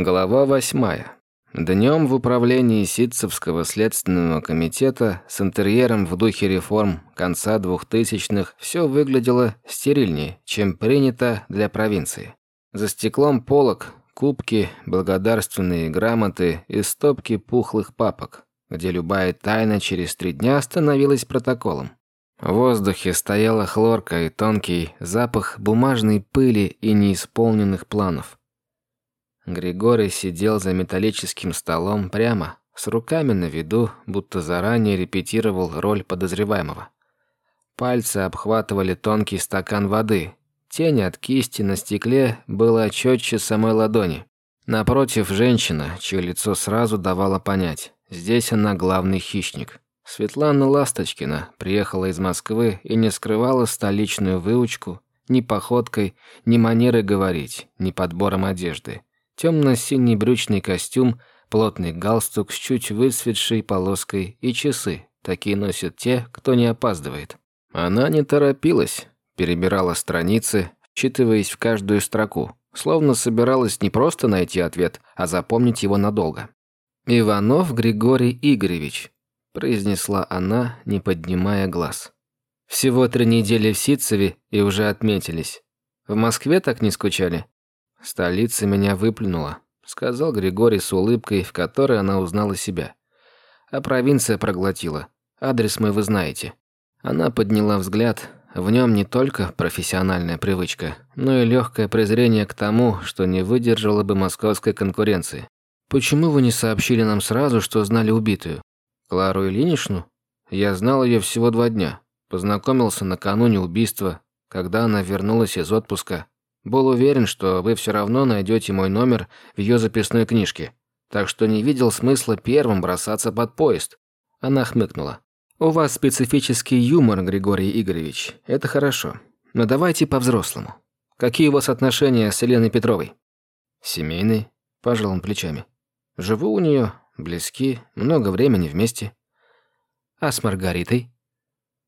Глава восьмая. Днем в управлении Ситцевского следственного комитета с интерьером в духе реформ конца двухтысячных все выглядело стерильнее, чем принято для провинции. За стеклом полок, кубки, благодарственные грамоты и стопки пухлых папок, где любая тайна через три дня становилась протоколом. В воздухе стояла хлорка и тонкий запах бумажной пыли и неисполненных планов. Григорий сидел за металлическим столом прямо, с руками на виду, будто заранее репетировал роль подозреваемого. Пальцы обхватывали тонкий стакан воды. Тень от кисти на стекле была четче самой ладони. Напротив женщина, чье лицо сразу давало понять, здесь она главный хищник. Светлана Ласточкина приехала из Москвы и не скрывала столичную выучку ни походкой, ни манерой говорить, ни подбором одежды. Темно-синий брючный костюм, плотный галстук с чуть высветшей полоской и часы. Такие носят те, кто не опаздывает. Она не торопилась, перебирала страницы, вчитываясь в каждую строку, словно собиралась не просто найти ответ, а запомнить его надолго. «Иванов Григорий Игоревич», – произнесла она, не поднимая глаз. «Всего три недели в Ситцеве и уже отметились. В Москве так не скучали?» «Столица меня выплюнула», — сказал Григорий с улыбкой, в которой она узнала себя. «А провинция проглотила. Адрес мой вы знаете». Она подняла взгляд. В нем не только профессиональная привычка, но и легкое презрение к тому, что не выдержало бы московской конкуренции. «Почему вы не сообщили нам сразу, что знали убитую? Клару Ильиничну? Я знал ее всего два дня. Познакомился накануне убийства, когда она вернулась из отпуска. Был уверен, что вы все равно найдете мой номер в ее записной книжке, так что не видел смысла первым бросаться под поезд. Она хмыкнула. «У вас специфический юмор, Григорий Игоревич. Это хорошо. Но давайте по-взрослому. Какие у вас отношения с Еленой Петровой?» «Семейные», – пожал он плечами. «Живу у нее, близки, много времени вместе». «А с Маргаритой?»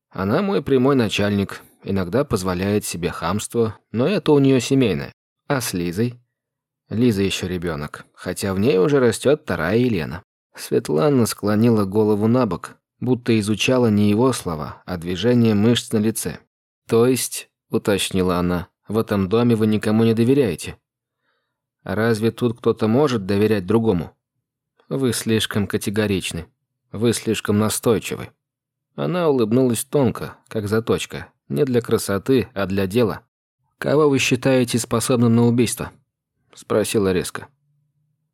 «Она мой прямой начальник, иногда позволяет себе хамство, но это у нее семейное. А с Лизой? Лиза еще ребенок, хотя в ней уже растет вторая Елена. Светлана склонила голову на бок, будто изучала не его слова, а движение мышц на лице. «То есть», — уточнила она, — «в этом доме вы никому не доверяете?» «Разве тут кто-то может доверять другому?» «Вы слишком категоричны. Вы слишком настойчивы». Она улыбнулась тонко, как заточка, не для красоты, а для дела. Кого вы считаете способным на убийство? Спросила резко.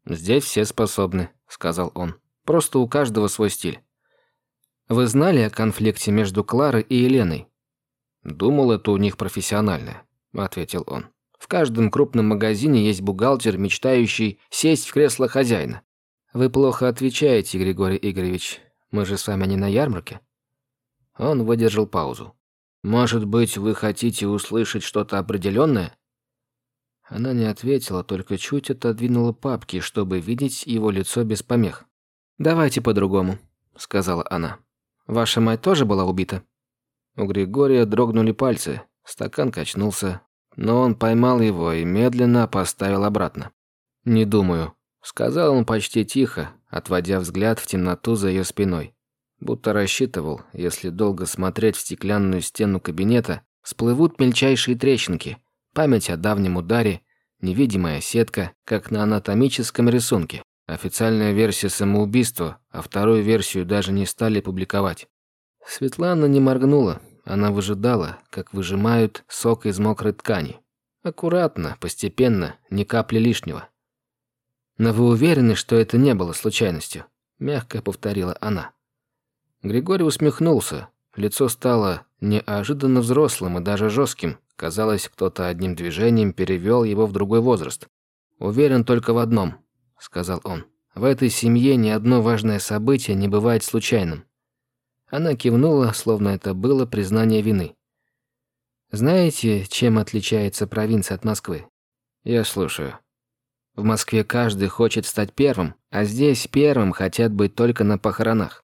Здесь все способны, сказал он. Просто у каждого свой стиль. Вы знали о конфликте между Кларой и Еленой? Думал, это у них профессиональное, ответил он. В каждом крупном магазине есть бухгалтер, мечтающий сесть в кресло хозяина. Вы плохо отвечаете, Григорий Игоревич. Мы же с вами не на ярмарке. Он выдержал паузу. Может быть, вы хотите услышать что-то определенное? Она не ответила, только чуть отодвинула папки, чтобы видеть его лицо без помех. «Давайте по-другому», — сказала она. «Ваша мать тоже была убита?» У Григория дрогнули пальцы, стакан качнулся, но он поймал его и медленно поставил обратно. «Не думаю», — сказал он почти тихо, отводя взгляд в темноту за ее спиной. Будто рассчитывал, если долго смотреть в стеклянную стену кабинета, всплывут мельчайшие трещинки, память о давнем ударе, невидимая сетка, как на анатомическом рисунке. Официальная версия самоубийства, а вторую версию даже не стали публиковать. Светлана не моргнула, она выжидала, как выжимают сок из мокрой ткани. Аккуратно, постепенно, ни капли лишнего. «Но вы уверены, что это не было случайностью?» – мягко повторила она. Григорий усмехнулся. Лицо стало неожиданно взрослым и даже жестким. Казалось, кто-то одним движением перевел его в другой возраст. «Уверен только в одном», — сказал он. «В этой семье ни одно важное событие не бывает случайным». Она кивнула, словно это было признание вины. «Знаете, чем отличается провинция от Москвы?» «Я слушаю». В Москве каждый хочет стать первым, а здесь первым хотят быть только на похоронах.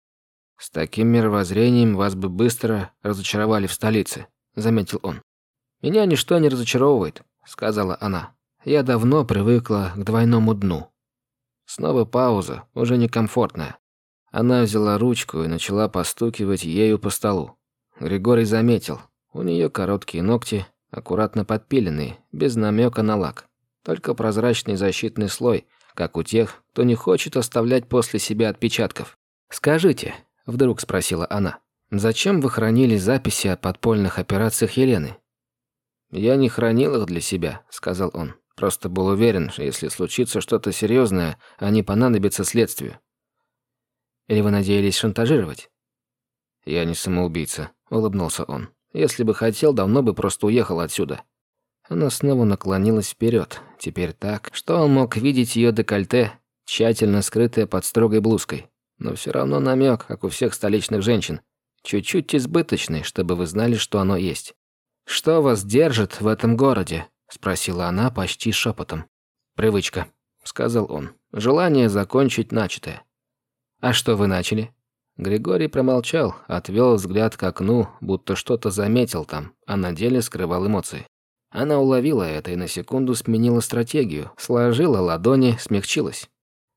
«С таким мировоззрением вас бы быстро разочаровали в столице», — заметил он. «Меня ничто не разочаровывает», — сказала она. «Я давно привыкла к двойному дну. Снова пауза, уже некомфортная. Она взяла ручку и начала постукивать ею по столу. Григорий заметил. У нее короткие ногти, аккуратно подпиленные, без намека на лак. Только прозрачный защитный слой, как у тех, кто не хочет оставлять после себя отпечатков. «Скажите», – вдруг спросила она, – «зачем вы хранили записи о подпольных операциях Елены?» «Я не хранил их для себя», – сказал он. «Просто был уверен, что если случится что-то серьезное, они понадобятся следствию». Или вы надеялись шантажировать?» «Я не самоубийца», — улыбнулся он. «Если бы хотел, давно бы просто уехал отсюда». Она снова наклонилась вперед, теперь так, что он мог видеть ее декольте, тщательно скрытое под строгой блузкой. Но все равно намек, как у всех столичных женщин. Чуть-чуть избыточный, чтобы вы знали, что оно есть. «Что вас держит в этом городе?» – спросила она почти шепотом. «Привычка», – сказал он. «Желание закончить начатое». «А что вы начали?» Григорий промолчал, отвел взгляд к окну, будто что-то заметил там, а на деле скрывал эмоции. Она уловила это и на секунду сменила стратегию, сложила ладони, смягчилась.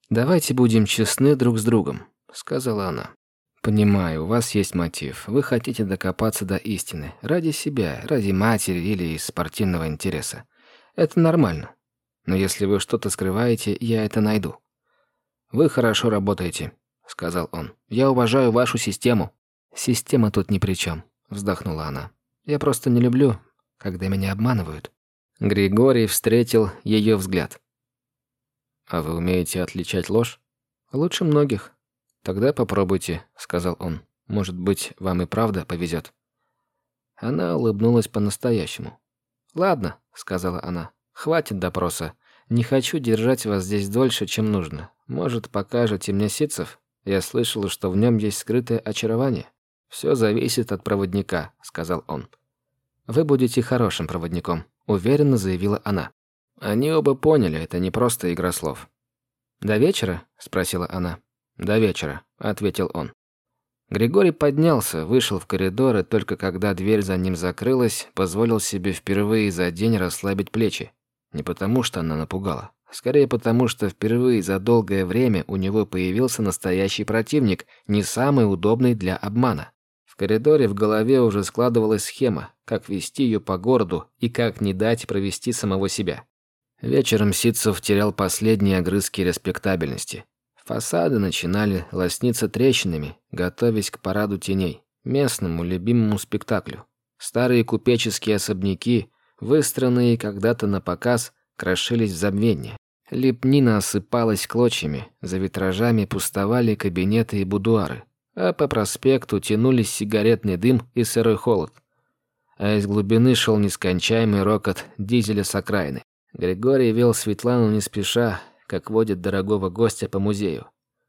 «Давайте будем честны друг с другом», — сказала она. «Понимаю, у вас есть мотив. Вы хотите докопаться до истины. Ради себя, ради матери или из спортивного интереса. Это нормально. Но если вы что-то скрываете, я это найду. Вы хорошо работаете. — сказал он. «Я уважаю вашу систему». «Система тут ни при чем», — вздохнула она. «Я просто не люблю, когда меня обманывают». Григорий встретил ее взгляд. «А вы умеете отличать ложь?» «Лучше многих». «Тогда попробуйте», — сказал он. «Может быть, вам и правда повезет». Она улыбнулась по-настоящему. «Ладно», — сказала она. «Хватит допроса. Не хочу держать вас здесь дольше, чем нужно. Может, покажете мне ситцев?» Я слышал, что в нем есть скрытое очарование. Все зависит от проводника», — сказал он. «Вы будете хорошим проводником», — уверенно заявила она. Они оба поняли, это не просто игра слов. «До вечера?» — спросила она. «До вечера», — ответил он. Григорий поднялся, вышел в коридор и только когда дверь за ним закрылась, позволил себе впервые за день расслабить плечи. Не потому, что она напугала. Скорее потому, что впервые за долгое время у него появился настоящий противник, не самый удобный для обмана. В коридоре в голове уже складывалась схема, как вести ее по городу и как не дать провести самого себя. Вечером Ситцев терял последние огрызки респектабельности. Фасады начинали лосниться трещинами, готовясь к параду теней, местному любимому спектаклю. Старые купеческие особняки, выстроенные когда-то на показ, крошились в забвении. Лепнина осыпалась клочьями, за витражами пустовали кабинеты и будуары, а по проспекту тянулись сигаретный дым и сырой холод. А из глубины шел нескончаемый рокот дизеля с окраины. Григорий вел Светлану не спеша, как водит дорогого гостя по музею,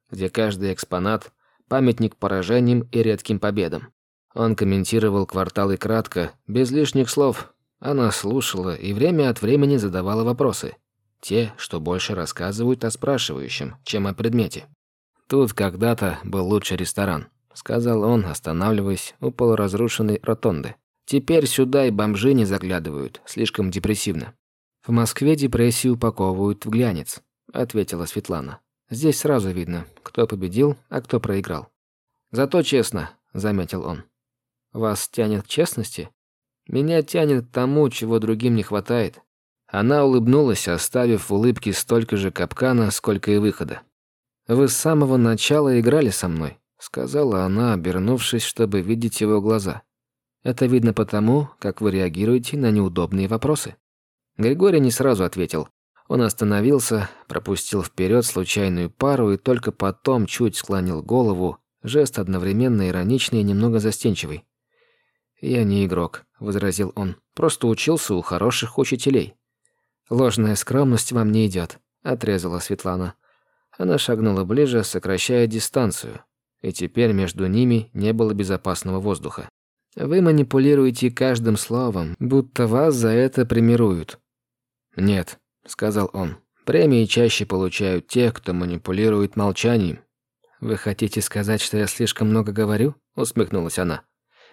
где каждый экспонат – памятник поражениям и редким победам. Он комментировал кварталы кратко, без лишних слов, она слушала и время от времени задавала вопросы. Те, что больше рассказывают о спрашивающем, чем о предмете. «Тут когда-то был лучший ресторан», — сказал он, останавливаясь у полуразрушенной ротонды. «Теперь сюда и бомжи не заглядывают, слишком депрессивно». «В Москве депрессию упаковывают в глянец», — ответила Светлана. «Здесь сразу видно, кто победил, а кто проиграл». «Зато честно», — заметил он. «Вас тянет к честности?» Меня тянет к тому, чего другим не хватает. Она улыбнулась, оставив в улыбке столько же капкана, сколько и выхода. «Вы с самого начала играли со мной», — сказала она, обернувшись, чтобы видеть его глаза. «Это видно потому, как вы реагируете на неудобные вопросы». Григорий не сразу ответил. Он остановился, пропустил вперед случайную пару и только потом чуть склонил голову, жест одновременно ироничный и немного застенчивый. «Я не игрок», — возразил он. «Просто учился у хороших учителей». «Ложная скромность вам не идет», — отрезала Светлана. Она шагнула ближе, сокращая дистанцию, и теперь между ними не было безопасного воздуха. «Вы манипулируете каждым словом, будто вас за это премируют». «Нет», — сказал он. «Премии чаще получают те, кто манипулирует молчанием». «Вы хотите сказать, что я слишком много говорю?» — усмехнулась она.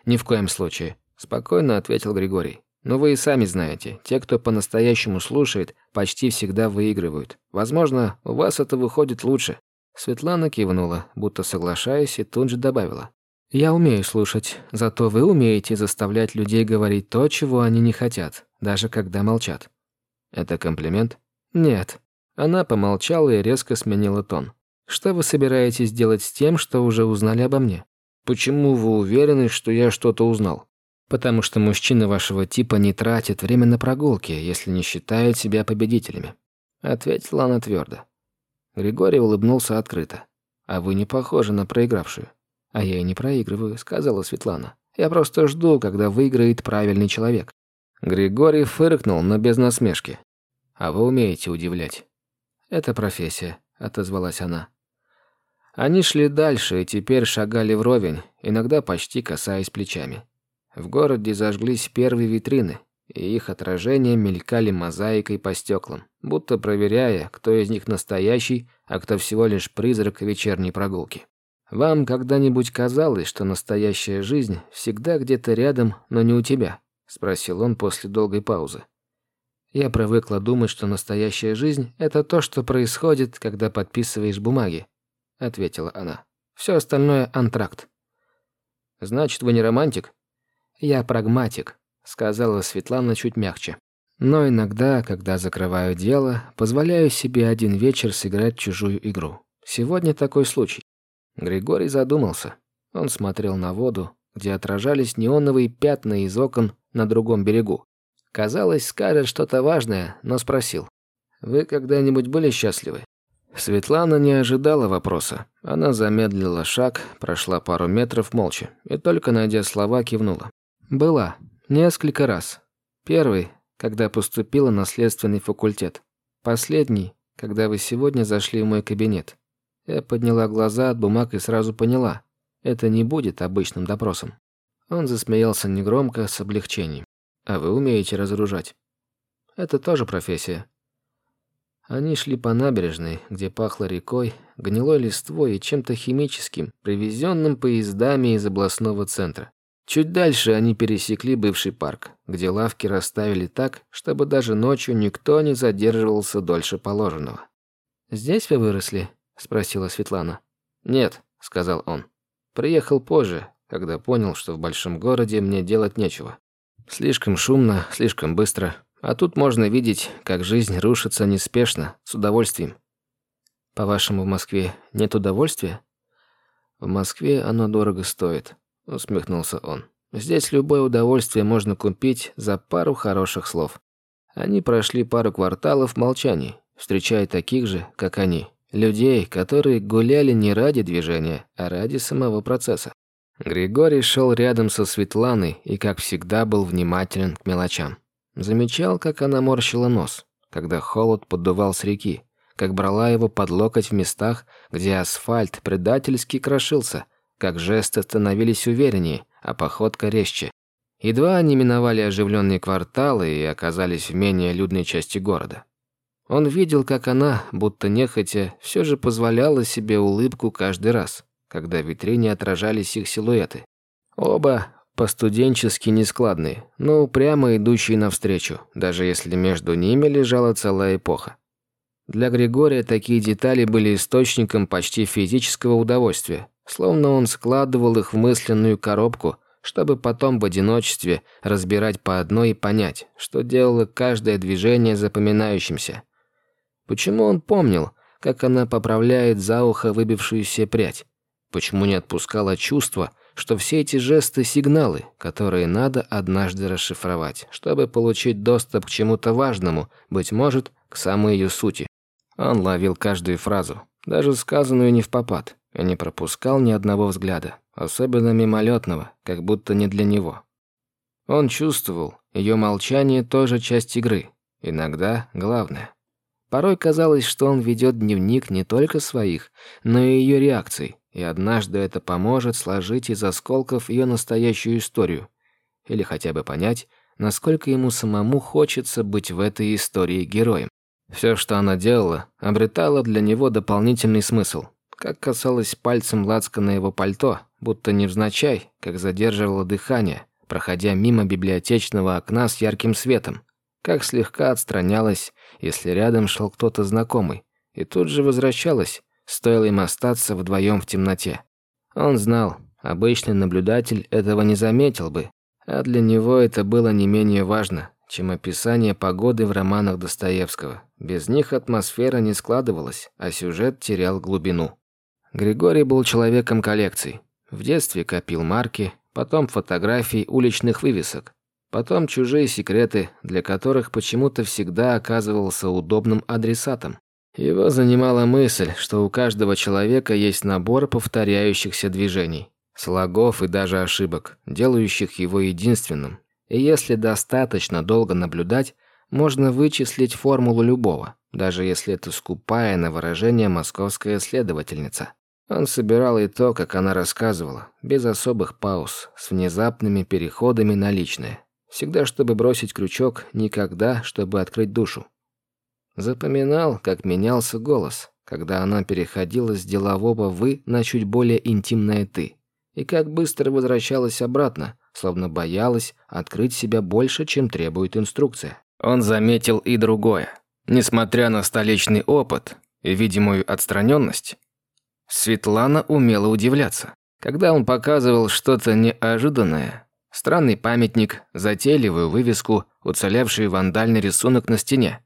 «Ни в коем случае», – спокойно ответил Григорий. Но вы и сами знаете, те, кто по-настоящему слушает, почти всегда выигрывают. Возможно, у вас это выходит лучше». Светлана кивнула, будто соглашаясь, и тут же добавила. «Я умею слушать, зато вы умеете заставлять людей говорить то, чего они не хотят, даже когда молчат». «Это комплимент?» «Нет». Она помолчала и резко сменила тон. «Что вы собираетесь делать с тем, что уже узнали обо мне?» «Почему вы уверены, что я что-то узнал?» «Потому что мужчины вашего типа не тратят время на прогулки, если не считают себя победителями», — ответила она твердо. Григорий улыбнулся открыто. «А вы не похожи на проигравшую». «А я и не проигрываю», — сказала Светлана. «Я просто жду, когда выиграет правильный человек». Григорий фыркнул, но без насмешки. «А вы умеете удивлять». «Это профессия», — отозвалась она. Они шли дальше и теперь шагали вровень, иногда почти касаясь плечами. В городе зажглись первые витрины, и их отражения мелькали мозаикой по стеклам, будто проверяя, кто из них настоящий, а кто всего лишь призрак вечерней прогулки. Вам когда-нибудь казалось, что настоящая жизнь всегда где-то рядом, но не у тебя? Спросил он после долгой паузы. Я привыкла думать, что настоящая жизнь это то, что происходит, когда подписываешь бумаги, ответила она. Все остальное антракт. Значит, вы не романтик? Я прагматик, сказала Светлана чуть мягче. Но иногда, когда закрываю дело, позволяю себе один вечер сыграть чужую игру. Сегодня такой случай. Григорий задумался. Он смотрел на воду, где отражались неоновые пятна из окон на другом берегу. Казалось, скажет что-то важное, но спросил. «Вы когда-нибудь были счастливы?» Светлана не ожидала вопроса. Она замедлила шаг, прошла пару метров молча и только найдя слова кивнула. «Была. Несколько раз. Первый, когда поступила на следственный факультет. Последний, когда вы сегодня зашли в мой кабинет. Я подняла глаза от бумаг и сразу поняла. Это не будет обычным допросом. Он засмеялся негромко, с облегчением. «А вы умеете разоружать?» «Это тоже профессия». Они шли по набережной, где пахло рекой, гнилой листвой и чем-то химическим, привезенным поездами из областного центра. Чуть дальше они пересекли бывший парк, где лавки расставили так, чтобы даже ночью никто не задерживался дольше положенного. «Здесь вы выросли?» – спросила Светлана. «Нет», – сказал он. «Приехал позже, когда понял, что в большом городе мне делать нечего. Слишком шумно, слишком быстро. А тут можно видеть, как жизнь рушится неспешно, с удовольствием. По-вашему, в Москве нет удовольствия? В Москве оно дорого стоит, усмехнулся он. Здесь любое удовольствие можно купить за пару хороших слов. Они прошли пару кварталов в молчании, встречая таких же, как они, Людей, которые гуляли не ради движения, а ради самого процесса. Григорий шел рядом со Светланой и, как всегда, был внимателен к мелочам. Замечал, как она морщила нос, когда холод поддувал с реки, как брала его под локоть в местах, где асфальт предательски крошился, как жесты становились увереннее, а походка резче. Едва они миновали оживленные кварталы и оказались в менее людной части города. Он видел, как она, будто нехотя, все же позволяла себе улыбку каждый раз, когда в витрине отражались их силуэты. Оба постуденчески нескладные, но упрямо идущие навстречу, даже если между ними лежала целая эпоха. Для Григория такие детали были источником почти физического удовольствия, словно он складывал их в мысленную коробку, чтобы потом в одиночестве разбирать по одной и понять, что делало каждое движение запоминающимся – Почему он помнил, как она поправляет за ухо выбившуюся прядь? Почему не отпускало чувство, что все эти жесты – сигналы, которые надо однажды расшифровать, чтобы получить доступ к чему-то важному, быть может, к самой ее сути? Он ловил каждую фразу, даже сказанную не в попад, и не пропускал ни одного взгляда, особенно мимолетного, как будто не для него. Он чувствовал, ее молчание тоже часть игры, иногда главное. Порой казалось, что он ведет дневник не только своих, но и ее реакций, и однажды это поможет сложить из осколков ее настоящую историю. Или хотя бы понять, насколько ему самому хочется быть в этой истории героем. Все, что она делала, обретало для него дополнительный смысл. Как касалось пальцем лацка на его пальто, будто невзначай, как задерживало дыхание, проходя мимо библиотечного окна с ярким светом, как слегка отстранялась, если рядом шел кто-то знакомый, и тут же возвращалась, стоило им остаться вдвоем в темноте. Он знал, обычный наблюдатель этого не заметил бы, а для него это было не менее важно, чем описание погоды в романах Достоевского. Без них атмосфера не складывалась, а сюжет терял глубину. Григорий был человеком коллекций. В детстве копил марки, потом фотографии уличных вывесок, потом чужие секреты, для которых почему-то всегда оказывался удобным адресатом. Его занимала мысль, что у каждого человека есть набор повторяющихся движений, слогов и даже ошибок, делающих его единственным. И если достаточно долго наблюдать, можно вычислить формулу любого, даже если это скупая на выражение московская следовательница. Он собирал и то, как она рассказывала, без особых пауз, с внезапными переходами на личное. Всегда, чтобы бросить крючок, никогда, чтобы открыть душу. Запоминал, как менялся голос, когда она переходила с делового «вы» на чуть более интимное «ты», и как быстро возвращалась обратно, словно боялась открыть себя больше, чем требует инструкция. Он заметил и другое. Несмотря на столичный опыт и видимую отстраненность, Светлана умела удивляться. Когда он показывал что-то неожиданное, странный памятник, затейливую вывеску, уцелевший вандальный рисунок на стене,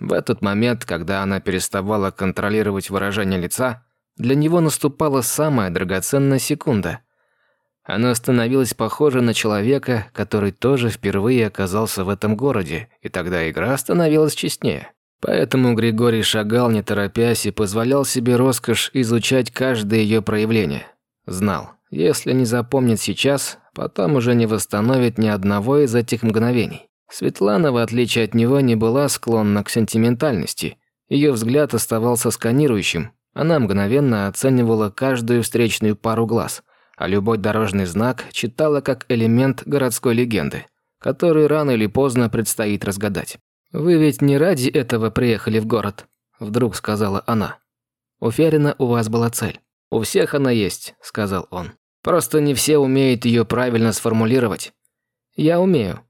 в этот момент, когда она переставала контролировать выражение лица, для него наступала самая драгоценная секунда. Она становилась похожа на человека, который тоже впервые оказался в этом городе, и тогда игра становилась честнее. Поэтому Григорий шагал не торопясь и позволял себе роскошь изучать каждое ее проявление. Знал, если не запомнит сейчас, потом уже не восстановит ни одного из этих мгновений. Светлана, в отличие от него, не была склонна к сентиментальности. Ее взгляд оставался сканирующим. Она мгновенно оценивала каждую встречную пару глаз, а любой дорожный знак читала как элемент городской легенды, который рано или поздно предстоит разгадать. «Вы ведь не ради этого приехали в город», – вдруг сказала она. «Уверена, у вас была цель». «У всех она есть», – сказал он. «Просто не все умеют ее правильно сформулировать». «Я умею»,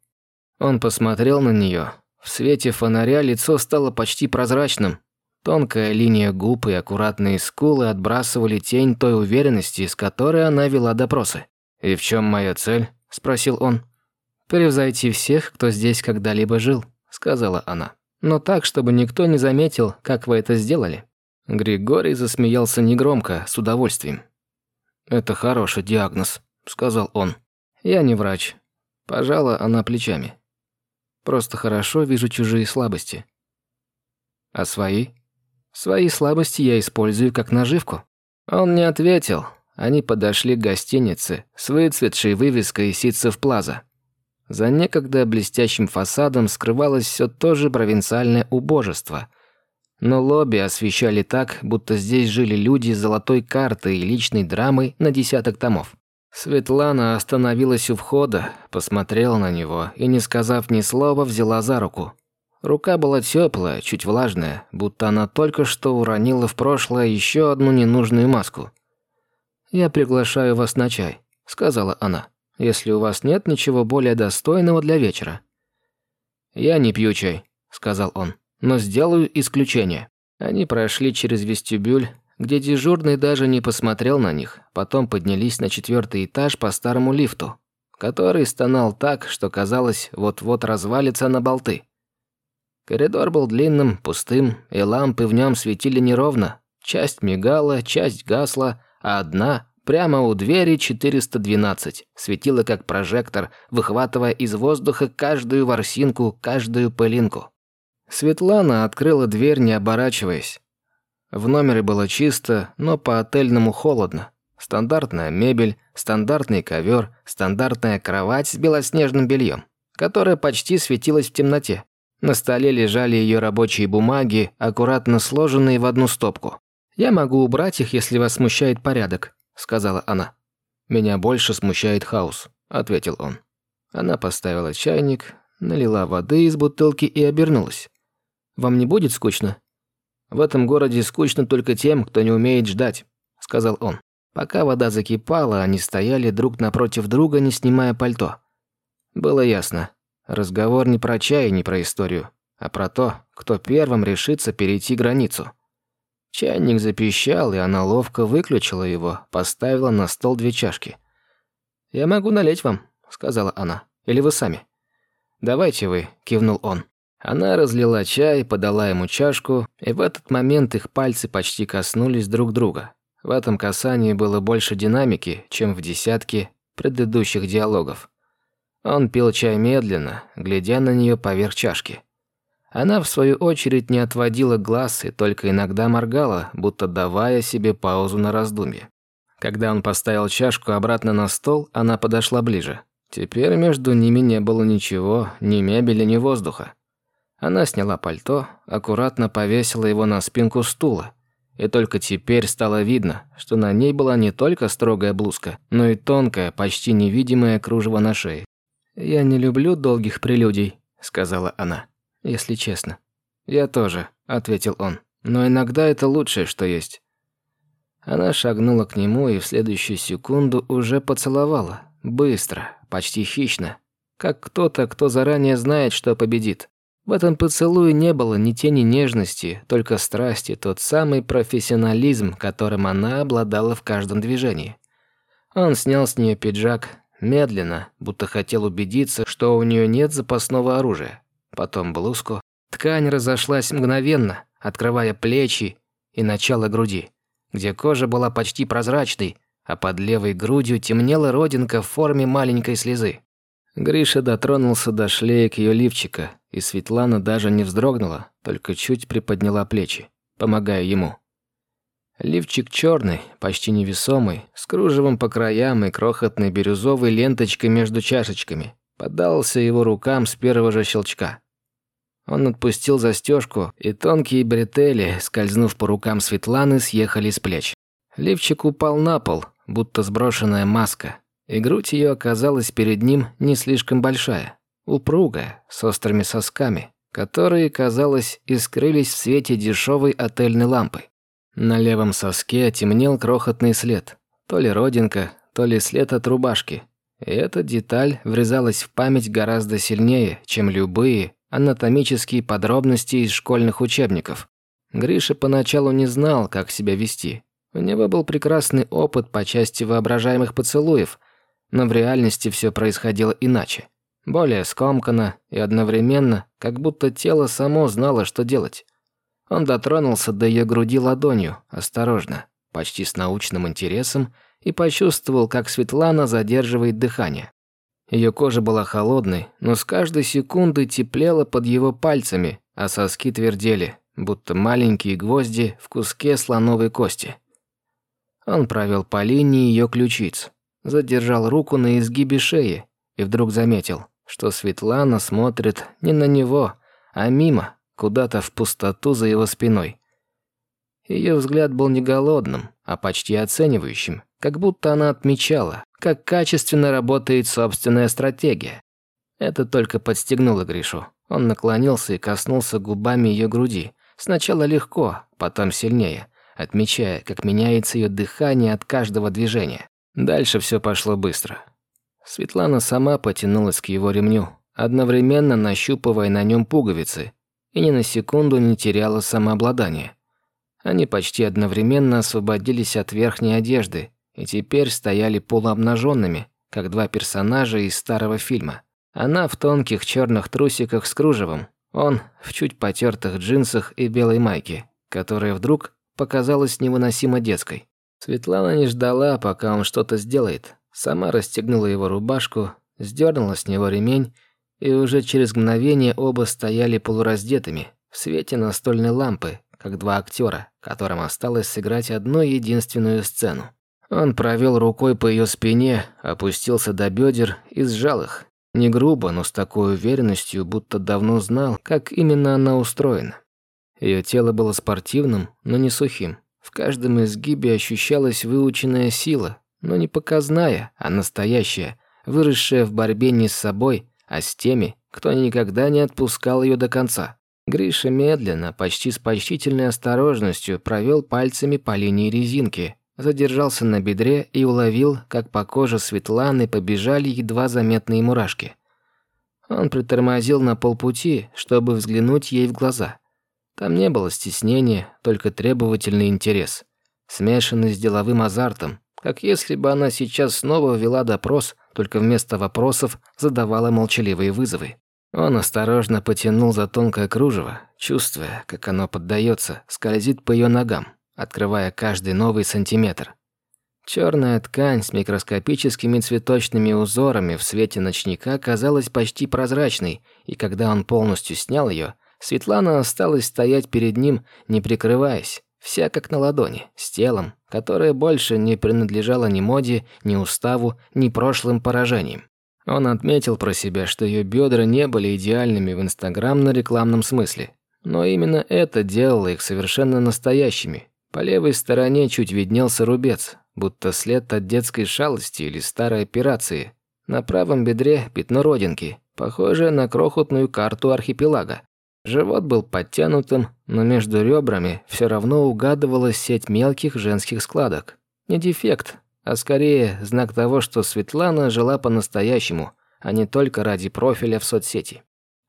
он посмотрел на нее. В свете фонаря лицо стало почти прозрачным. Тонкая линия губ и аккуратные скулы отбрасывали тень той уверенности, с которой она вела допросы. «И в чем моя цель?» – спросил он. «Превзойти всех, кто здесь когда-либо жил», – сказала она. «Но так, чтобы никто не заметил, как вы это сделали». Григорий засмеялся негромко, с удовольствием. «Это хороший диагноз», – сказал он. «Я не врач». Пожала она плечами. Просто хорошо вижу чужие слабости. А свои? Свои слабости я использую как наживку. Он не ответил. Они подошли к гостинице с выцветшей вывеской «Ситцев Плаза». За некогда блестящим фасадом скрывалось все то же провинциальное убожество. Но лобби освещали так, будто здесь жили люди с золотой картой и личной драмой на десяток томов. Светлана остановилась у входа, посмотрела на него и, не сказав ни слова, взяла за руку. Рука была теплая, чуть влажная, будто она только что уронила в прошлое еще одну ненужную маску. «Я приглашаю вас на чай», — сказала она, «если у вас нет ничего более достойного для вечера». «Я не пью чай», — сказал он, «но сделаю исключение». Они прошли через вестибюль, где дежурный даже не посмотрел на них, потом поднялись на четвертый этаж по старому лифту, который стонал так, что казалось, вот-вот развалится на болты. Коридор был длинным, пустым, и лампы в нем светили неровно. Часть мигала, часть гасла, а одна, прямо у двери 412, светила как прожектор, выхватывая из воздуха каждую ворсинку, каждую пылинку. Светлана открыла дверь, не оборачиваясь. В номере было чисто, но по-отельному холодно. Стандартная мебель, стандартный ковер, стандартная кровать с белоснежным бельем, которая почти светилась в темноте. На столе лежали ее рабочие бумаги, аккуратно сложенные в одну стопку. «Я могу убрать их, если вас смущает порядок», — сказала она. «Меня больше смущает хаос», — ответил он. Она поставила чайник, налила воды из бутылки и обернулась. «Вам не будет скучно?» В этом городе скучно только тем, кто не умеет ждать», — сказал он. Пока вода закипала, они стояли друг напротив друга, не снимая пальто. Было ясно. Разговор не про чай не про историю, а про то, кто первым решится перейти границу. Чайник запищал, и она ловко выключила его, поставила на стол две чашки. «Я могу налить вам», — сказала она. «Или вы сами?» «Давайте вы», — кивнул он. Она разлила чай, подала ему чашку, и в этот момент их пальцы почти коснулись друг друга. В этом касании было больше динамики, чем в десятке предыдущих диалогов. Он пил чай медленно, глядя на нее поверх чашки. Она, в свою очередь, не отводила глаз и только иногда моргала, будто давая себе паузу на раздумье. Когда он поставил чашку обратно на стол, она подошла ближе. Теперь между ними не было ничего, ни мебели, ни воздуха. Она сняла пальто, аккуратно повесила его на спинку стула. И только теперь стало видно, что на ней была не только строгая блузка, но и тонкая, почти невидимая кружево на шее. «Я не люблю долгих прелюдий», — сказала она, — «если честно». «Я тоже», — ответил он, — «но иногда это лучшее, что есть». Она шагнула к нему и в следующую секунду уже поцеловала. Быстро, почти хищно. Как кто-то, кто заранее знает, что победит. В этом поцелуе не было ни тени нежности, только страсти, тот самый профессионализм, которым она обладала в каждом движении. Он снял с нее пиджак, медленно, будто хотел убедиться, что у нее нет запасного оружия. Потом блузку. Ткань разошлась мгновенно, открывая плечи и начало груди, где кожа была почти прозрачной, а под левой грудью темнела родинка в форме маленькой слезы. Гриша дотронулся до шлеек ее лифчика, и Светлана даже не вздрогнула, только чуть приподняла плечи, помогая ему. Лифчик черный, почти невесомый, с кружевом по краям и крохотной бирюзовой ленточкой между чашечками, поддался его рукам с первого же щелчка. Он отпустил застежку, и тонкие бретели, скользнув по рукам Светланы, съехали с плеч. Лифчик упал на пол, будто сброшенная маска, и грудь ее оказалась перед ним не слишком большая, упругая, с острыми сосками, которые, казалось, искрылись в свете дешевой отельной лампы. На левом соске темнел крохотный след, то ли родинка, то ли след от рубашки. И эта деталь врезалась в память гораздо сильнее, чем любые анатомические подробности из школьных учебников. Гриша поначалу не знал, как себя вести. У него был прекрасный опыт по части воображаемых поцелуев – но в реальности все происходило иначе. Более скомканно и одновременно, как будто тело само знало, что делать. Он дотронулся до ее груди ладонью, осторожно, почти с научным интересом, и почувствовал, как Светлана задерживает дыхание. Ее кожа была холодной, но с каждой секунды теплела под его пальцами, а соски твердели, будто маленькие гвозди в куске слоновой кости. Он провел по линии ее ключиц, задержал руку на изгибе шеи и вдруг заметил, что Светлана смотрит не на него, а мимо, куда-то в пустоту за его спиной. Ее взгляд был не голодным, а почти оценивающим, как будто она отмечала, как качественно работает собственная стратегия. Это только подстегнуло Гришу. Он наклонился и коснулся губами ее груди. Сначала легко, потом сильнее, отмечая, как меняется ее дыхание от каждого движения. Дальше все пошло быстро. Светлана сама потянулась к его ремню, одновременно нащупывая на нем пуговицы, и ни на секунду не теряла самообладание. Они почти одновременно освободились от верхней одежды и теперь стояли полуобнаженными, как два персонажа из старого фильма. Она в тонких черных трусиках с кружевом, он в чуть потертых джинсах и белой майке, которая вдруг показалась невыносимо детской. Светлана не ждала, пока он что-то сделает. Сама расстегнула его рубашку, сдернула с него ремень, и уже через мгновение оба стояли полураздетыми, в свете настольной лампы, как два актера, которым осталось сыграть одну единственную сцену. Он провел рукой по ее спине, опустился до бедер и сжал их. Не грубо, но с такой уверенностью, будто давно знал, как именно она устроена. Ее тело было спортивным, но не сухим. В каждом изгибе ощущалась выученная сила, но не показная, а настоящая, выросшая в борьбе не с собой, а с теми, кто никогда не отпускал ее до конца. Гриша медленно, почти с почтительной осторожностью провел пальцами по линии резинки, задержался на бедре и уловил, как по коже Светланы побежали едва заметные мурашки. Он притормозил на полпути, чтобы взглянуть ей в глаза. Там не было стеснения, только требовательный интерес, смешанный с деловым азартом, как если бы она сейчас снова вела допрос, только вместо вопросов задавала молчаливые вызовы. Он осторожно потянул за тонкое кружево, чувствуя, как оно поддается, скользит по ее ногам, открывая каждый новый сантиметр. Черная ткань с микроскопическими цветочными узорами в свете ночника казалась почти прозрачной, и когда он полностью снял ее, Светлана осталась стоять перед ним, не прикрываясь, вся как на ладони, с телом, которое больше не принадлежало ни моде, ни уставу, ни прошлым поражениям. Он отметил про себя, что ее бедра не были идеальными в Инстаграм на рекламном смысле. Но именно это делало их совершенно настоящими. По левой стороне чуть виднелся рубец, будто след от детской шалости или старой операции. На правом бедре пятно родинки, похожее на крохотную карту архипелага. Живот был подтянутым, но между ребрами все равно угадывалась сеть мелких женских складок. Не дефект, а скорее знак того, что Светлана жила по-настоящему, а не только ради профиля в соцсети.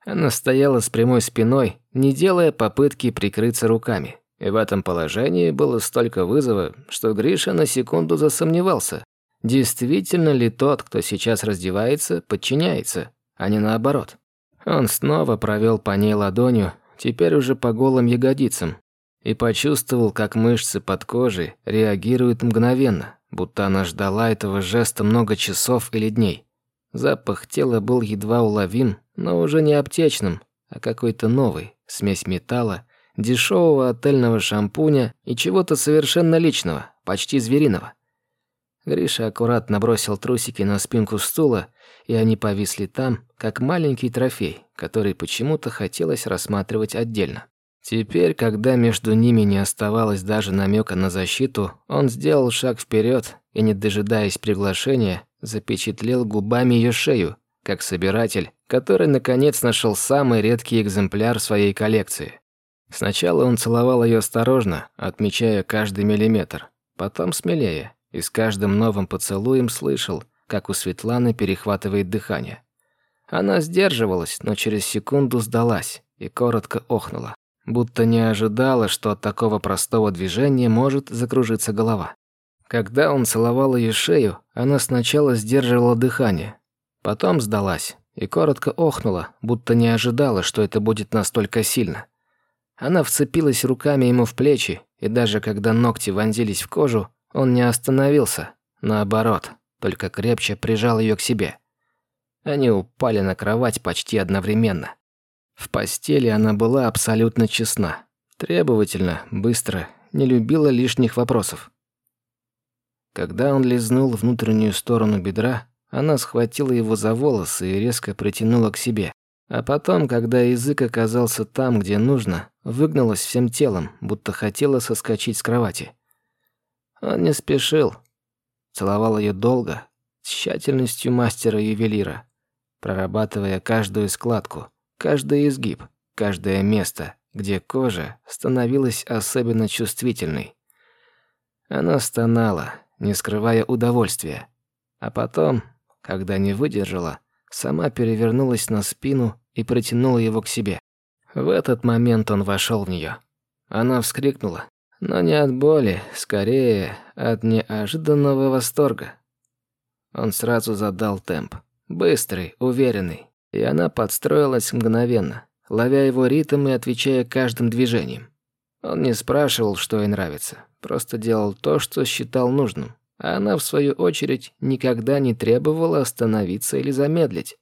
Она стояла с прямой спиной, не делая попытки прикрыться руками. И в этом положении было столько вызова, что Гриша на секунду засомневался, действительно ли тот, кто сейчас раздевается, подчиняется, а не наоборот. Он снова провел по ней ладонью, теперь уже по голым ягодицам, и почувствовал, как мышцы под кожей реагируют мгновенно, будто она ждала этого жеста много часов или дней. Запах тела был едва уловим, но уже не аптечным, а какой-то новый, смесь металла, дешевого отельного шампуня и чего-то совершенно личного, почти звериного. Гриша аккуратно бросил трусики на спинку стула, и они повисли там, как маленький трофей, который почему-то хотелось рассматривать отдельно. Теперь, когда между ними не оставалось даже намека на защиту, он сделал шаг вперед и, не дожидаясь приглашения, запечатлел губами ее шею, как собиратель, который наконец нашел самый редкий экземпляр своей коллекции. Сначала он целовал ее осторожно, отмечая каждый миллиметр, потом смелее, и с каждым новым поцелуем слышал, как у Светланы перехватывает дыхание. Она сдерживалась, но через секунду сдалась и коротко охнула будто не ожидала, что от такого простого движения может закружиться голова. Когда он целовал ее шею, она сначала сдерживала дыхание, потом сдалась и коротко охнула, будто не ожидала, что это будет настолько сильно. Она вцепилась руками ему в плечи, и даже когда ногти вонзились в кожу, он не остановился, наоборот, только крепче прижал ее к себе. Они упали на кровать почти одновременно. В постели она была абсолютно честна. Требовательно, быстро, не любила лишних вопросов. Когда он лизнул внутреннюю сторону бедра, она схватила его за волосы и резко притянула к себе. А потом, когда язык оказался там, где нужно, выгналась всем телом, будто хотела соскочить с кровати. Он не спешил. Целовал ее долго, с тщательностью мастера-ювелира, прорабатывая каждую складку, Каждый изгиб, каждое место, где кожа становилась особенно чувствительной. Она стонала, не скрывая удовольствия. А потом, когда не выдержала, сама перевернулась на спину и протянула его к себе. В этот момент он вошел в нее. Она вскрикнула, но не от боли, скорее от неожиданного восторга. Он сразу задал темп. Быстрый, уверенный, и она подстроилась мгновенно, ловя его ритм и отвечая каждым движением. Он не спрашивал, что ей нравится, просто делал то, что считал нужным, а она, в свою очередь, никогда не требовала остановиться или замедлить.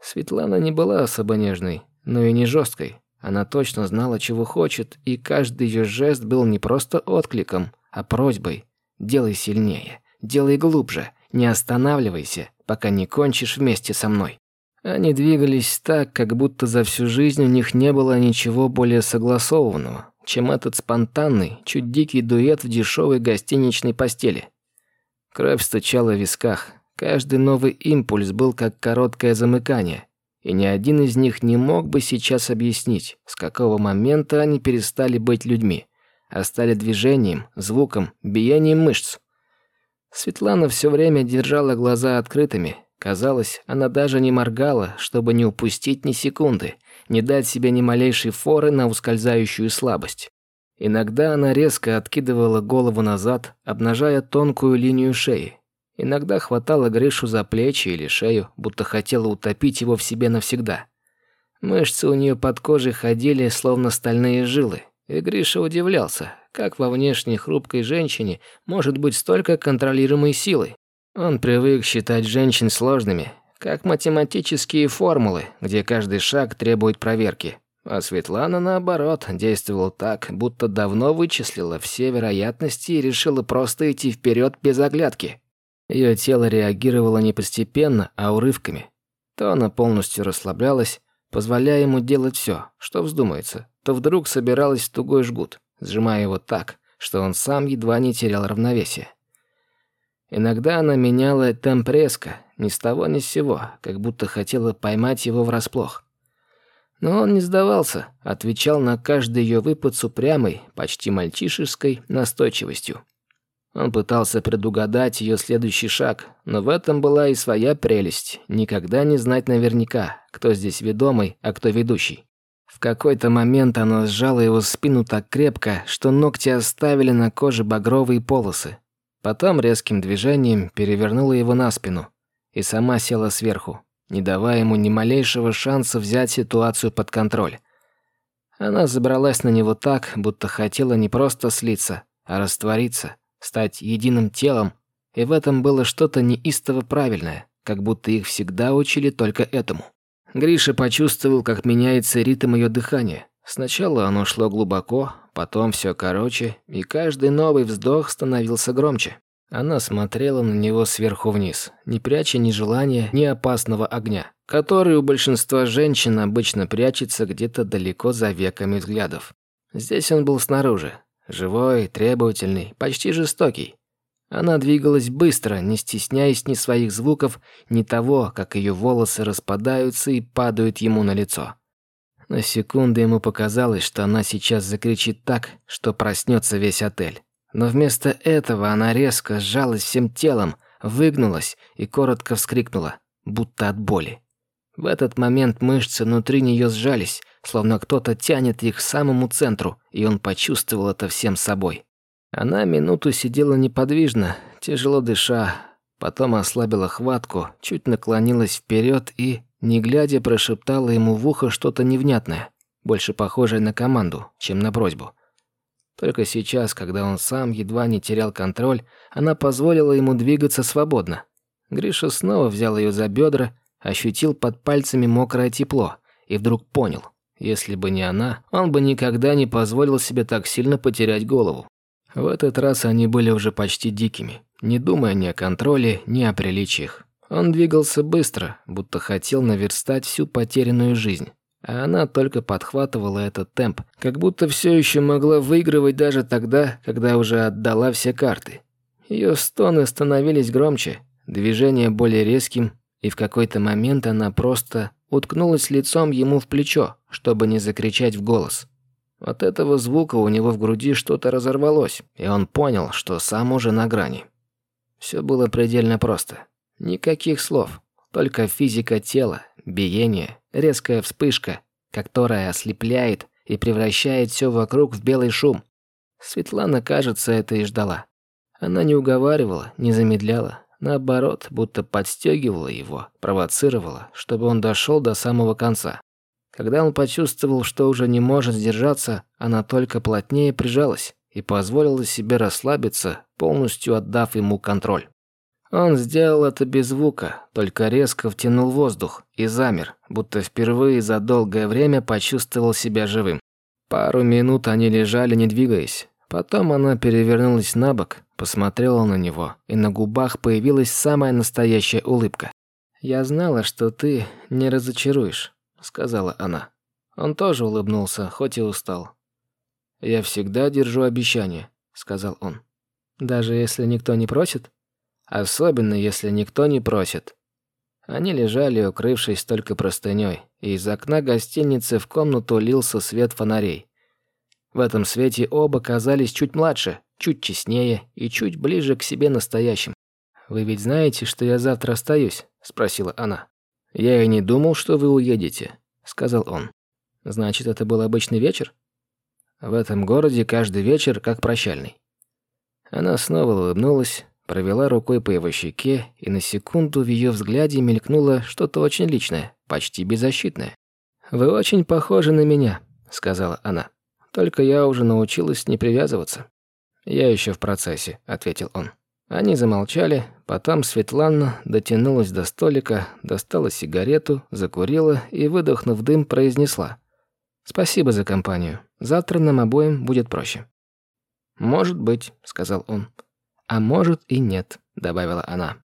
Светлана не была особо нежной, но и не жесткой. Она точно знала, чего хочет, и каждый ее жест был не просто откликом, а просьбой. «Делай сильнее, делай глубже, не останавливайся, пока не кончишь вместе со мной». Они двигались так, как будто за всю жизнь у них не было ничего более согласованного, чем этот спонтанный, чуть дикий дуэт в дешевой гостиничной постели. Кровь стучала в висках, каждый новый импульс был как короткое замыкание, и ни один из них не мог бы сейчас объяснить, с какого момента они перестали быть людьми, а стали движением, звуком, биением мышц. Светлана все время держала глаза открытыми, Казалось, она даже не моргала, чтобы не упустить ни секунды, не дать себе ни малейшей форы на ускользающую слабость. Иногда она резко откидывала голову назад, обнажая тонкую линию шеи. Иногда хватала Гришу за плечи или шею, будто хотела утопить его в себе навсегда. Мышцы у нее под кожей ходили, словно стальные жилы, и Гриша удивлялся, как во внешней хрупкой женщине может быть столько контролируемой силы. Он привык считать женщин сложными, как математические формулы, где каждый шаг требует проверки. А Светлана, наоборот, действовала так, будто давно вычислила все вероятности и решила просто идти вперед без оглядки. Ее тело реагировало не постепенно, а урывками. То она полностью расслаблялась, позволяя ему делать все, что вздумается, то вдруг собиралась в тугой жгут, сжимая его так, что он сам едва не терял равновесие. Иногда она меняла темп резко, ни с того ни с сего, как будто хотела поймать его врасплох. Но он не сдавался, отвечал на каждый ее выпад с упрямой, почти мальчишеской настойчивостью. Он пытался предугадать ее следующий шаг, но в этом была и своя прелесть. Никогда не знать наверняка, кто здесь ведомый, а кто ведущий. В какой-то момент она сжала его спину так крепко, что ногти оставили на коже багровые полосы. Потом резким движением перевернула его на спину и сама села сверху не давая ему ни малейшего шанса взять ситуацию под контроль. Она забралась на него так, будто хотела не просто слиться, а раствориться, стать единым телом, и в этом было что-то неистово правильное, как будто их всегда учили только этому. Гриша почувствовал, как меняется ритм ее дыхания. Сначала оно шло глубоко, потом все короче, и каждый новый вздох становился громче. Она смотрела на него сверху вниз, не пряча ни желания, ни опасного огня, который у большинства женщин обычно прячется где-то далеко за веками взглядов. Здесь он был снаружи, живой, требовательный, почти жестокий. Она двигалась быстро, не стесняясь ни своих звуков, ни того, как ее волосы распадаются и падают ему на лицо. На секунду ему показалось, что она сейчас закричит так, что проснется весь отель. Но вместо этого она резко сжалась всем телом, выгнулась и коротко вскрикнула, будто от боли. В этот момент мышцы внутри нее сжались, словно кто-то тянет их к самому центру, и он почувствовал это всем собой. Она минуту сидела неподвижно, тяжело дыша, потом ослабила хватку, чуть наклонилась вперед и, не глядя, прошептала ему в ухо что-то невнятное, больше похожее на команду, чем на просьбу. Только сейчас, когда он сам едва не терял контроль, она позволила ему двигаться свободно. Гриша снова взял ее за бедра, ощутил под пальцами мокрое тепло и вдруг понял, если бы не она, он бы никогда не позволил себе так сильно потерять голову. В этот раз они были уже почти дикими, не думая ни о контроле, ни о приличиях. Он двигался быстро, будто хотел наверстать всю потерянную жизнь. А она только подхватывала этот темп, как будто все еще могла выигрывать даже тогда, когда уже отдала все карты. Ее стоны становились громче, движение более резким, и в какой-то момент она просто уткнулась лицом ему в плечо, чтобы не закричать в голос. От этого звука у него в груди что-то разорвалось, и он понял, что сам уже на грани. Все было предельно просто. Никаких слов, только физика тела, биение, резкая вспышка, которая ослепляет и превращает все вокруг в белый шум. Светлана, кажется, это и ждала. Она не уговаривала, не замедляла, наоборот, будто подстегивала его, провоцировала, чтобы он дошел до самого конца. Когда он почувствовал, что уже не может сдержаться, она только плотнее прижалась и позволила себе расслабиться, полностью отдав ему контроль. Он сделал это без звука, только резко втянул воздух и замер, будто впервые за долгое время почувствовал себя живым. Пару минут они лежали, не двигаясь. Потом она перевернулась на бок, посмотрела на него, и на губах появилась самая настоящая улыбка. «Я знала, что ты не разочаруешь», — сказала она. Он тоже улыбнулся, хоть и устал. «Я всегда держу обещания», — сказал он. «Даже если никто не просит?» Особенно, если никто не просит. Они лежали, укрывшись только простыней, и из окна гостиницы в комнату лился свет фонарей. В этом свете оба казались чуть младше, чуть честнее и чуть ближе к себе настоящим. «Вы ведь знаете, что я завтра остаюсь?» – спросила она. «Я и не думал, что вы уедете», – сказал он. «Значит, это был обычный вечер?» «В этом городе каждый вечер как прощальный». Она снова улыбнулась, провела рукой по его щеке, и на секунду в ее взгляде мелькнуло что-то очень личное, почти беззащитное. «Вы очень похожи на меня», — сказала она. «Только я уже научилась не привязываться». «Я еще в процессе», — ответил он. Они замолчали, потом Светлана дотянулась до столика, достала сигарету, закурила и, выдохнув дым, произнесла. «Спасибо за компанию. Завтра нам обоим будет проще». «Может быть», — сказал он. «А может и нет», — добавила она.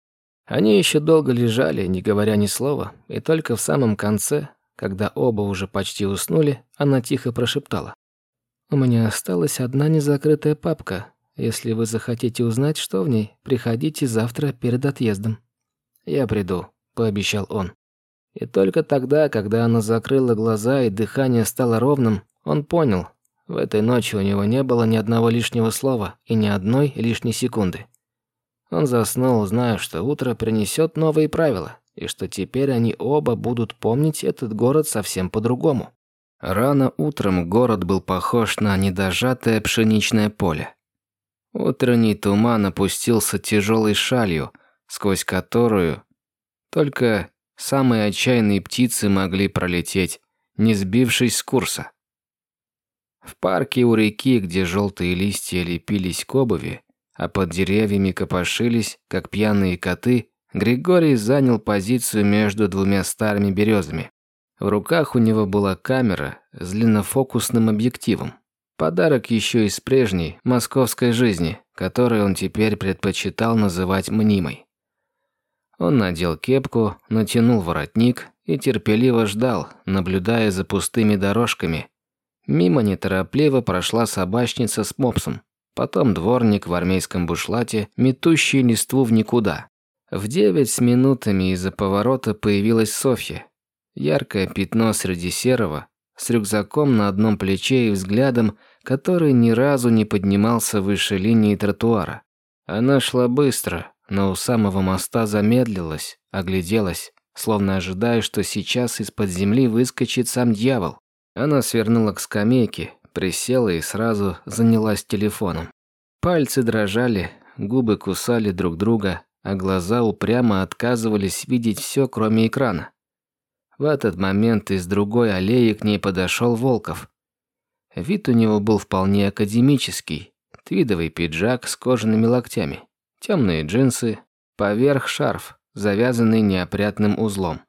Они еще долго лежали, не говоря ни слова, и только в самом конце, когда оба уже почти уснули, она тихо прошептала. «У меня осталась одна незакрытая папка. Если вы захотите узнать, что в ней, приходите завтра перед отъездом». «Я приду», — пообещал он. И только тогда, когда она закрыла глаза и дыхание стало ровным, он понял, в этой ночи у него не было ни одного лишнего слова и ни одной лишней секунды. Он заснул, зная, что утро принесет новые правила, и что теперь они оба будут помнить этот город совсем по-другому. Рано утром город был похож на недожатое пшеничное поле. Утренний туман опустился тяжелой шалью, сквозь которую только самые отчаянные птицы могли пролететь, не сбившись с курса. В парке у реки, где желтые листья лепились к обуви, а под деревьями копошились, как пьяные коты, Григорий занял позицию между двумя старыми березами. В руках у него была камера с длиннофокусным объективом. Подарок еще из прежней московской жизни, которую он теперь предпочитал называть мнимой. Он надел кепку, натянул воротник и терпеливо ждал, наблюдая за пустыми дорожками. Мимо неторопливо прошла собачница с мопсом, потом дворник в армейском бушлате, метущий листву в никуда. В девять с минутами из-за поворота появилась Софья. Яркое пятно среди серого, с рюкзаком на одном плече и взглядом, который ни разу не поднимался выше линии тротуара. Она шла быстро, но у самого моста замедлилась, огляделась, словно ожидая, что сейчас из-под земли выскочит сам дьявол. Она свернула к скамейке, присела и сразу занялась телефоном. Пальцы дрожали, губы кусали друг друга, а глаза упрямо отказывались видеть все, кроме экрана. В этот момент из другой аллеи к ней подошел Волков. Вид у него был вполне академический. Твидовый пиджак с кожаными локтями, темные джинсы, поверх шарф, завязанный неопрятным узлом.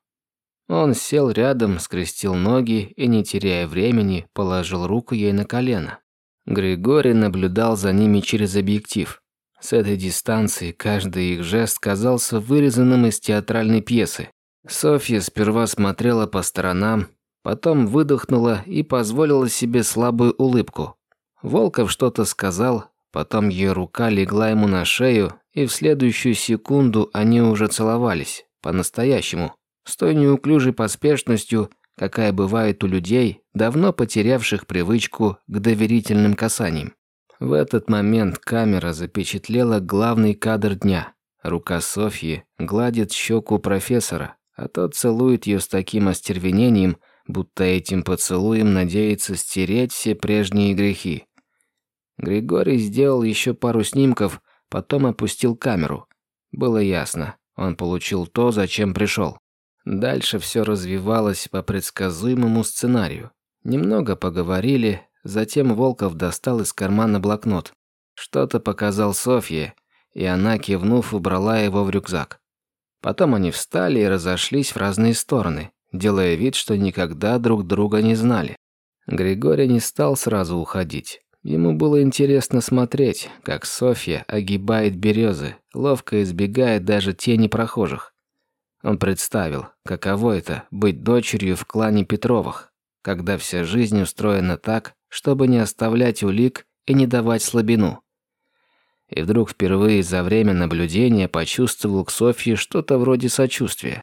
Он сел рядом, скрестил ноги и, не теряя времени, положил руку ей на колено. Григорий наблюдал за ними через объектив. С этой дистанции каждый их жест казался вырезанным из театральной пьесы. Софья сперва смотрела по сторонам, потом выдохнула и позволила себе слабую улыбку. Волков что-то сказал, потом ее рука легла ему на шею, и в следующую секунду они уже целовались, по-настоящему, с той неуклюжей поспешностью, какая бывает у людей, давно потерявших привычку к доверительным касаниям. В этот момент камера запечатлела главный кадр дня. Рука Софьи гладит щеку профессора, а тот целует ее с таким остервенением, будто этим поцелуем надеется стереть все прежние грехи. Григорий сделал еще пару снимков, потом опустил камеру. Было ясно, он получил то, зачем пришел. Дальше все развивалось по предсказуемому сценарию. Немного поговорили, Затем Волков достал из кармана блокнот. Что-то показал Софье, и она, кивнув, убрала его в рюкзак. Потом они встали и разошлись в разные стороны, делая вид, что никогда друг друга не знали. Григорий не стал сразу уходить. Ему было интересно смотреть, как Софья огибает березы, ловко избегает даже тени прохожих. Он представил, каково это – быть дочерью в клане Петровых, когда вся жизнь устроена так, чтобы не оставлять улик и не давать слабину. И вдруг впервые за время наблюдения почувствовал к Софье что-то вроде сочувствия.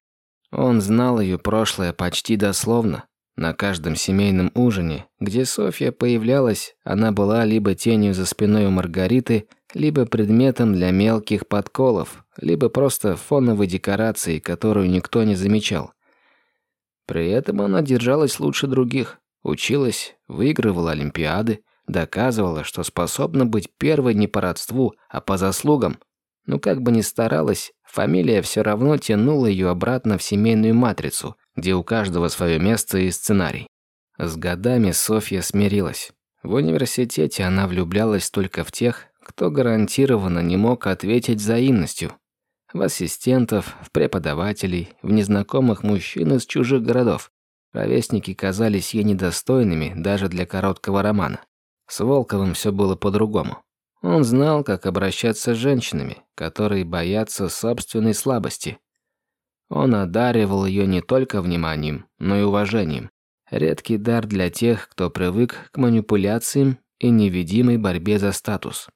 Он знал ее прошлое почти дословно. На каждом семейном ужине, где Софья появлялась, она была либо тенью за спиной у Маргариты, либо предметом для мелких подколов, либо просто фоновой декорацией, которую никто не замечал. При этом она держалась лучше других, училась, выигрывала олимпиады, доказывала, что способна быть первой не по родству, а по заслугам. Но как бы ни старалась, фамилия все равно тянула ее обратно в семейную матрицу, где у каждого свое место и сценарий. С годами Софья смирилась. В университете она влюблялась только в тех, кто гарантированно не мог ответить взаимностью. В ассистентов, в преподавателей, в незнакомых мужчин из чужих городов. Ровесники казались ей недостойными даже для короткого романа. С Волковым все было по-другому. Он знал, как обращаться с женщинами, которые боятся собственной слабости. Он одаривал ее не только вниманием, но и уважением. Редкий дар для тех, кто привык к манипуляциям и невидимой борьбе за статус.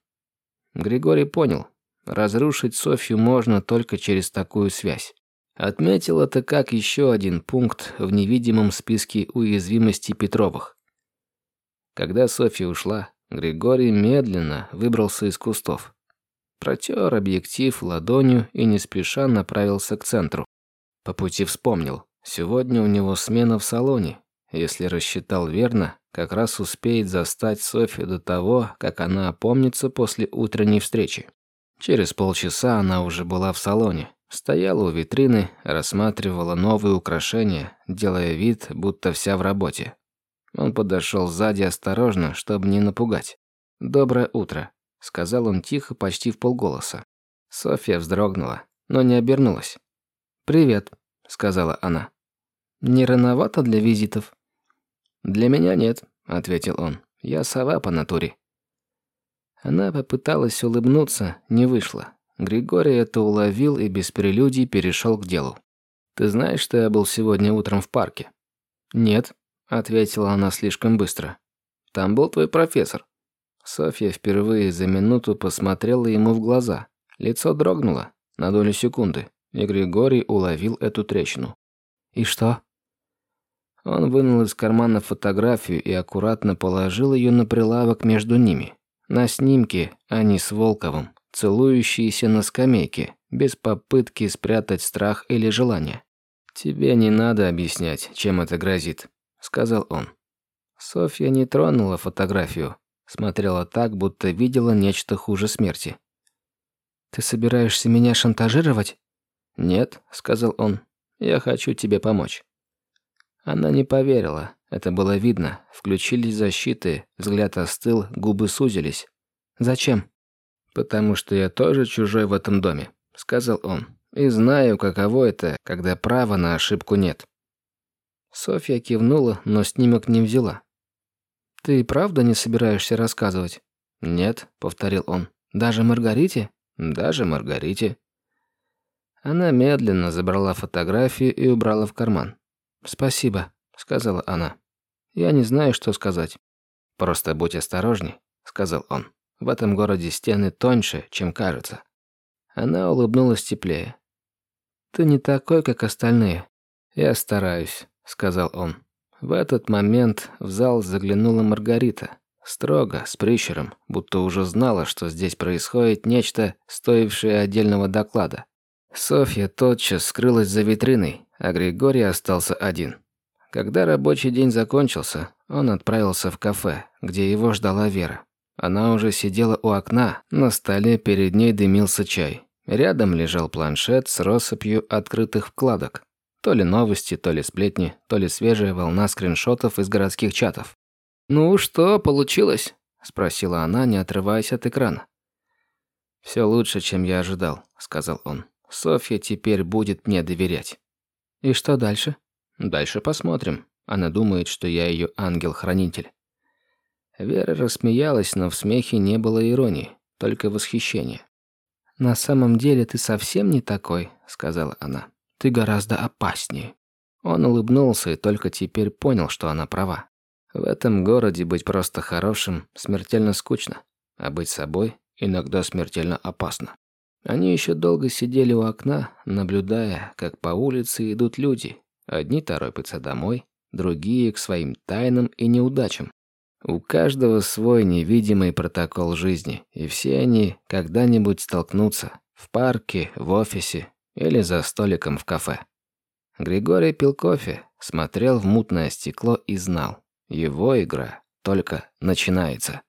Григорий понял, разрушить Софью можно только через такую связь. Отметил это как еще один пункт в невидимом списке уязвимостей Петровых. Когда Софья ушла, Григорий медленно выбрался из кустов. Протер объектив ладонью и не спеша направился к центру. По пути вспомнил, сегодня у него смена в салоне. Если рассчитал верно, как раз успеет застать Софью до того, как она опомнится после утренней встречи. Через полчаса она уже была в салоне. Стояла у витрины, рассматривала новые украшения, делая вид, будто вся в работе. Он подошел сзади осторожно, чтобы не напугать. «Доброе утро», — сказал он тихо, почти в полголоса. Софья вздрогнула, но не обернулась. «Привет», — сказала она. «Не рановато для визитов?» «Для меня нет», — ответил он. «Я сова по натуре». Она попыталась улыбнуться, не вышло. Григорий это уловил и без прелюдий перешел к делу. «Ты знаешь, что я был сегодня утром в парке?» «Нет», — ответила она слишком быстро. «Там был твой профессор». Софья впервые за минуту посмотрела ему в глаза. Лицо дрогнуло на долю секунды, и Григорий уловил эту трещину. «И что?» Он вынул из кармана фотографию и аккуратно положил ее на прилавок между ними. На снимке они с Волковым, целующиеся на скамейке, без попытки спрятать страх или желание. «Тебе не надо объяснять, чем это грозит», — сказал он. Софья не тронула фотографию, смотрела так, будто видела нечто хуже смерти. «Ты собираешься меня шантажировать?» «Нет», — сказал он, — «я хочу тебе помочь». Она не поверила. Это было видно. Включились защиты, взгляд остыл, губы сузились. «Зачем?» «Потому что я тоже чужой в этом доме», — сказал он. «И знаю, каково это, когда права на ошибку нет». Софья кивнула, но снимок не взяла. «Ты правда не собираешься рассказывать?» «Нет», — повторил он. «Даже Маргарите?» «Даже Маргарите». Она медленно забрала фотографию и убрала в карман. «Спасибо», — сказала она. «Я не знаю, что сказать». «Просто будь осторожней», — сказал он. «В этом городе стены тоньше, чем кажется». Она улыбнулась теплее. «Ты не такой, как остальные». «Я стараюсь», — сказал он. В этот момент в зал заглянула Маргарита. Строго, с прищером, будто уже знала, что здесь происходит нечто, стоившее отдельного доклада. Софья тотчас скрылась за витриной, а Григорий остался один. Когда рабочий день закончился, он отправился в кафе, где его ждала Вера. Она уже сидела у окна, на столе перед ней дымился чай. Рядом лежал планшет с россыпью открытых вкладок. То ли новости, то ли сплетни, то ли свежая волна скриншотов из городских чатов. «Ну что, получилось?» – спросила она, не отрываясь от экрана. «Все лучше, чем я ожидал», – сказал он. «Софья теперь будет мне доверять». «И что дальше?» «Дальше посмотрим. Она думает, что я ее ангел-хранитель». Вера рассмеялась, но в смехе не было иронии, только восхищение. «На самом деле ты совсем не такой», — сказала она. «Ты гораздо опаснее». Он улыбнулся и только теперь понял, что она права. В этом городе быть просто хорошим смертельно скучно, а быть собой иногда смертельно опасно. Они еще долго сидели у окна, наблюдая, как по улице идут люди. Одни торопятся домой, другие к своим тайнам и неудачам. У каждого свой невидимый протокол жизни, и все они когда-нибудь столкнутся в парке, в офисе или за столиком в кафе. Григорий пил кофе, смотрел в мутное стекло и знал, его игра только начинается.